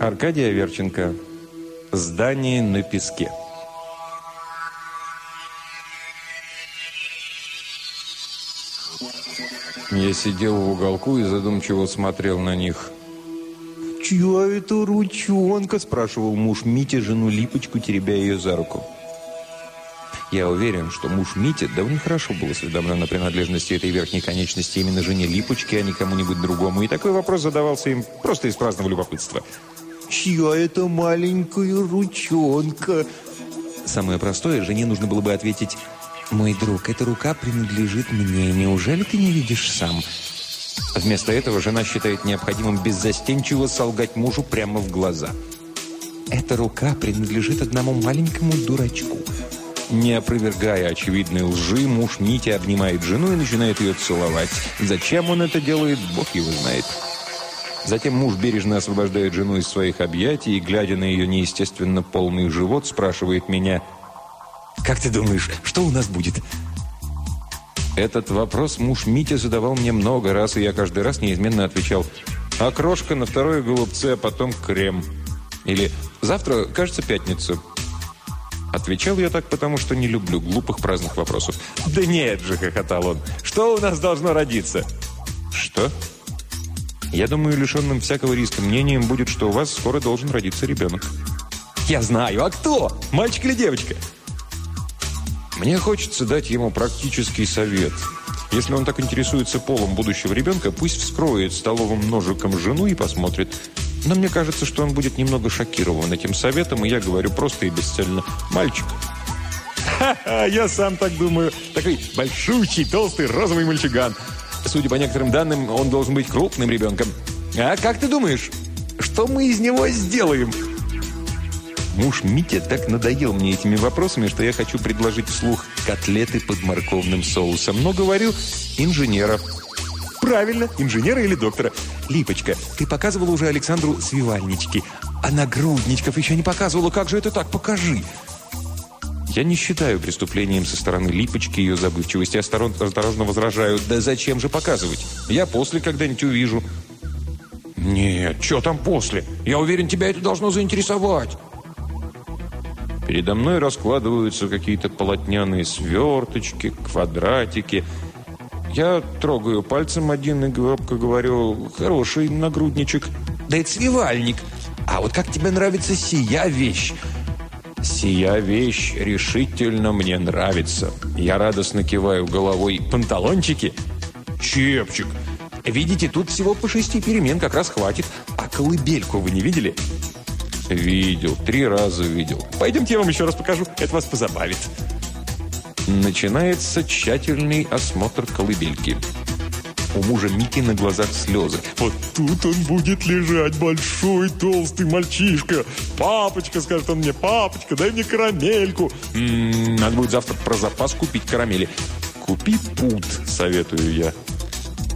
Аркадий Аверченко. Здание на песке. Я сидел в уголку и задумчиво смотрел на них. «Чья это ручонка?» – спрашивал муж Мити жену Липочку, теребя ее за руку. Я уверен, что муж Мити довольно хорошо был осведомлен о принадлежности этой верхней конечности именно жене Липочки, а не кому-нибудь другому. И такой вопрос задавался им просто из праздного любопытства. «Чья это маленькая ручонка?» Самое простое, жене нужно было бы ответить «Мой друг, эта рука принадлежит мне. Неужели ты не видишь сам?» Вместо этого жена считает необходимым беззастенчиво солгать мужу прямо в глаза. «Эта рука принадлежит одному маленькому дурачку». Не опровергая очевидной лжи, муж Митя обнимает жену и начинает ее целовать. Зачем он это делает, бог его знает. Затем муж бережно освобождает жену из своих объятий и, глядя на ее неестественно полный живот, спрашивает меня, «Как ты думаешь, что у нас будет?» Этот вопрос муж Митя задавал мне много раз, и я каждый раз неизменно отвечал «Окрошка на второе голубце, а потом крем». Или «Завтра, кажется, пятница». Отвечал я так, потому что не люблю глупых праздных вопросов. «Да нет же!» – хохотал он. «Что у нас должно родиться?» «Что?» «Я думаю, лишенным всякого риска мнением будет, что у вас скоро должен родиться ребенок». «Я знаю! А кто? Мальчик или девочка?» Мне хочется дать ему практический совет. Если он так интересуется полом будущего ребенка, пусть вскроет столовым ножиком жену и посмотрит – но мне кажется, что он будет немного шокирован этим советом, и я говорю просто и бесцельно «Мальчик». «Ха-ха, я сам так думаю. Такой большущий, толстый, розовый мальчуган. Судя по некоторым данным, он должен быть крупным ребенком. А как ты думаешь, что мы из него сделаем?» Муж Митя так надоел мне этими вопросами, что я хочу предложить вслух котлеты под морковным соусом. Но говорю инженера. Правильно, инженера или доктора. Липочка, ты показывала уже Александру свивальнички, а нагрудничков еще не показывала. Как же это так? Покажи. Я не считаю преступлением со стороны Липочки ее забывчивости. Осторожно возражаю. Да зачем же показывать? Я после когда-нибудь увижу. Нет, что там после? Я уверен, тебя это должно заинтересовать. Передо мной раскладываются какие-то полотняные сверточки, квадратики – я трогаю пальцем один и гробко говорю «Хороший нагрудничек». «Да это свивальник. А вот как тебе нравится сия вещь?» «Сия вещь решительно мне нравится». Я радостно киваю головой. «Панталончики?» «Чепчик!» «Видите, тут всего по шести перемен как раз хватит. А колыбельку вы не видели?» «Видел. Три раза видел. Пойдемте я вам еще раз покажу. Это вас позабавит». Начинается тщательный осмотр колыбельки. У мужа Мики на глазах слезы. «Вот тут он будет лежать, большой толстый мальчишка. Папочка, скажет он мне, папочка, дай мне карамельку. М м-м, -м, надо будет завтра про запас купить карамели. Купи пуд, советую я.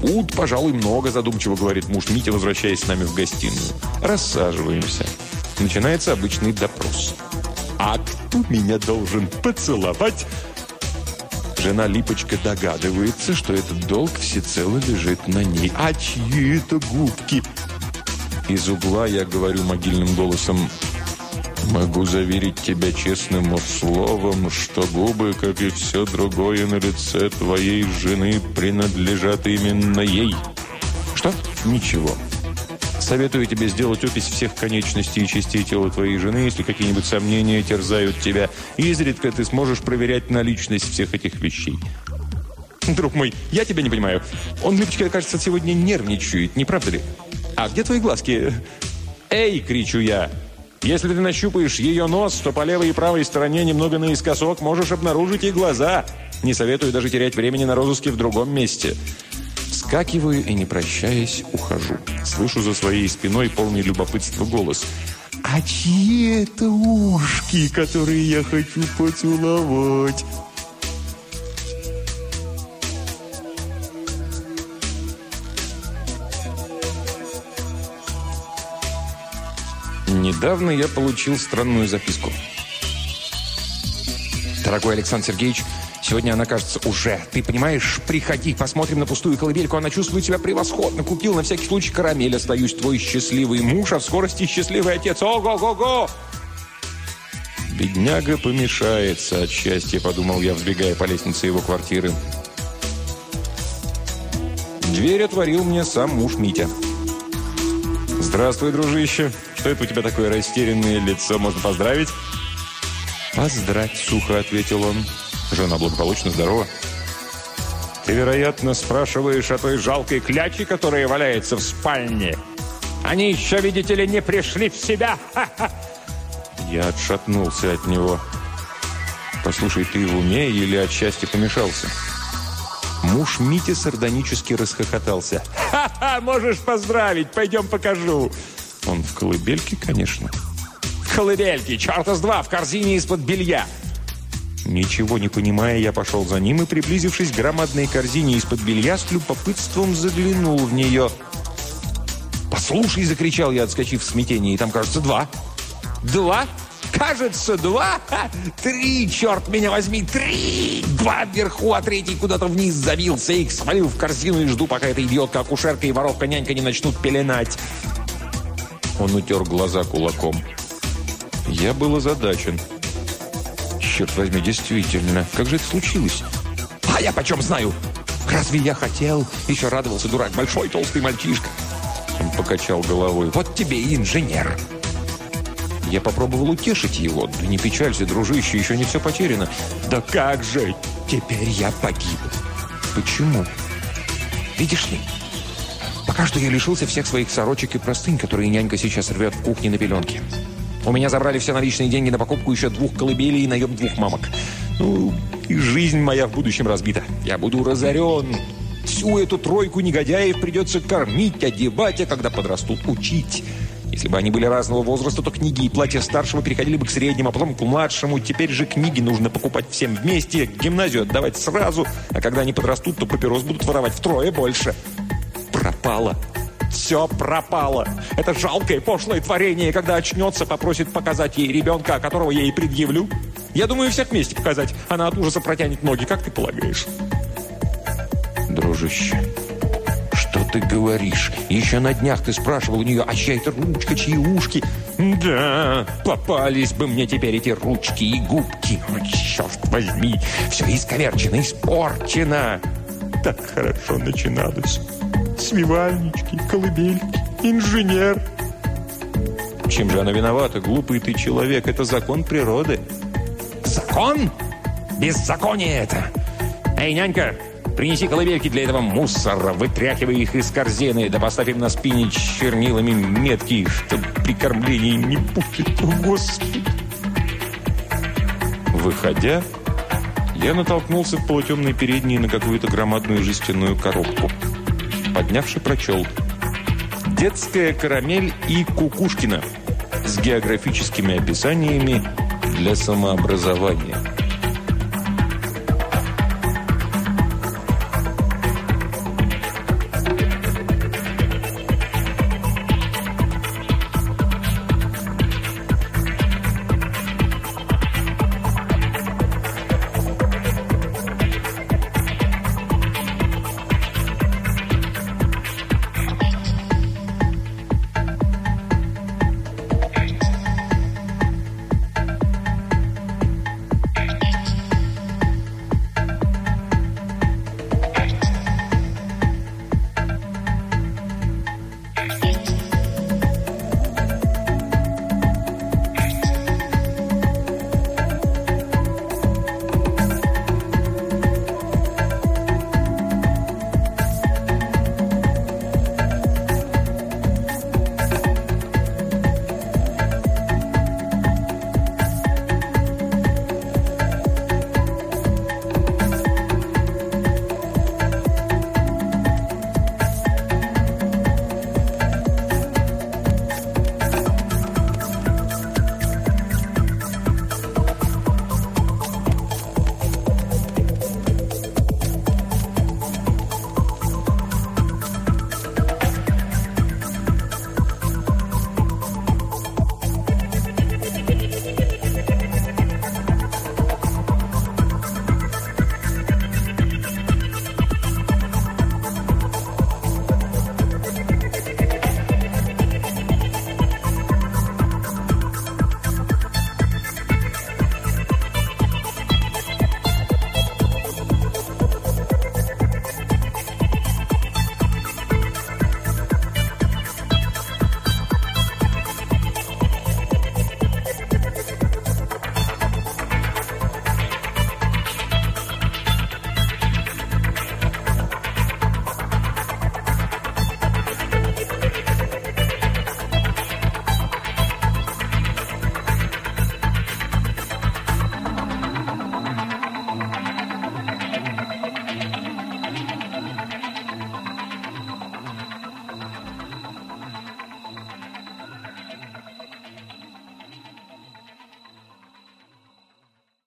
Пуд, пожалуй, много, задумчиво говорит муж Митя, возвращаясь с нами в гостиную. Рассаживаемся. Начинается обычный допрос. «А кто меня должен поцеловать?» Жена Липочка догадывается, что этот долг всецело лежит на ней. А чьи это губки? Из угла я говорю могильным голосом, «Могу заверить тебя честным словом, что губы, как и все другое на лице твоей жены, принадлежат именно ей». «Что?» «Ничего». Советую тебе сделать опись всех конечностей и частей тела твоей жены, если какие-нибудь сомнения терзают тебя. Изредка ты сможешь проверять наличность всех этих вещей. Друг мой, я тебя не понимаю. Он, Любочка, кажется, сегодня нервничает, не правда ли? А где твои глазки? Эй, кричу я. Если ты нащупаешь ее нос, то по левой и правой стороне немного наискосок можешь обнаружить и глаза. Не советую даже терять времени на розыске в другом месте. Вскакиваю и, не прощаясь, ухожу. Слышу за своей спиной полный любопытства голос. «А чьи это ушки, которые я хочу поцеловать?» Недавно я получил странную записку. «Дорогой Александр Сергеевич, Сегодня она, кажется, уже. Ты понимаешь, приходи, посмотрим на пустую колыбельку. Она чувствует себя превосходно. Купил на всякий случай карамель. Остаюсь твой счастливый муж, а в скорости счастливый отец. Ого-го-го! Бедняга помешается от счастья, подумал я, взбегая по лестнице его квартиры. Дверь отворил мне сам муж Митя. «Здравствуй, дружище. Что это у тебя такое растерянное лицо? Можно поздравить?» «Поздравь», — сухо ответил он. Жена благополучно здорова. «Ты, вероятно, спрашиваешь о той жалкой кляче, которая валяется в спальне. Они еще, видите ли, не пришли в себя. Я отшатнулся от него. «Послушай, ты в уме или от счастья помешался?» Муж Мити сардонически расхохотался. «Ха-ха, можешь поздравить, пойдем покажу!» Он в колыбельке, конечно. «В колыбельке, черта с два, в корзине из-под белья!» Ничего не понимая, я пошел за ним и, приблизившись к громадной корзине из-под белья, с любопытством заглянул в нее. «Послушай!» – закричал я, отскочив в смятении. «Там, кажется, два!» «Два? Кажется, два? Три, черт меня возьми, три! Два вверху, а третий куда-то вниз завился. Их свалил в корзину и жду, пока эта идиотка-акушерка и воровка-нянька не начнут пеленать». Он утер глаза кулаком. Я был озадачен. Черт возьми, действительно. Как же это случилось? А я почем знаю? Разве я хотел? Еще радовался дурак. Большой толстый мальчишка. Он покачал головой. Вот тебе и инженер. Я попробовал утешить его. Да не печалься, дружище, еще не все потеряно. Да как же? Теперь я погиб. Почему? Видишь ли, пока что я лишился всех своих сорочек и простынь, которые нянька сейчас рвет в кухне на пеленке. У меня забрали все наличные деньги на покупку еще двух колыбелей и наем двух мамок. Ну, и жизнь моя в будущем разбита. Я буду разорен. Всю эту тройку негодяев придется кормить, одевать, а когда подрастут, учить. Если бы они были разного возраста, то книги и платья старшего переходили бы к среднему, а потом к младшему. Теперь же книги нужно покупать всем вместе, гимназию отдавать сразу, а когда они подрастут, то папирос будут воровать втрое больше. Пропало. Все пропало. Это жалкое, пошлое творение, когда очнется, попросит показать ей ребенка, которого я ей предъявлю. Я думаю, всех вместе показать. Она от ужаса протянет ноги, как ты полагаешь? Дружище, что ты говоришь? Еще на днях ты спрашивал у нее, а чья это ручка, чьи ушки? Да, попались бы мне теперь эти ручки и губки. О, черт возьми, все исковерчено, испорчено. Так хорошо начиналось. Свивальнички, колыбельки, инженер. Чем же она виновата? Глупый ты человек. Это закон природы. Закон? Беззаконие это. Эй, нянька, принеси колыбельки для этого мусора, вытряхивай их из корзины, да поставь им на спине чернилами метки, чтоб при кормлении не путать. О, Господи! Выходя, я натолкнулся в полутемной передней на какую-то громадную жестяную коробку поднявши, прочел «Детская карамель и Кукушкина» с географическими описаниями для самообразования.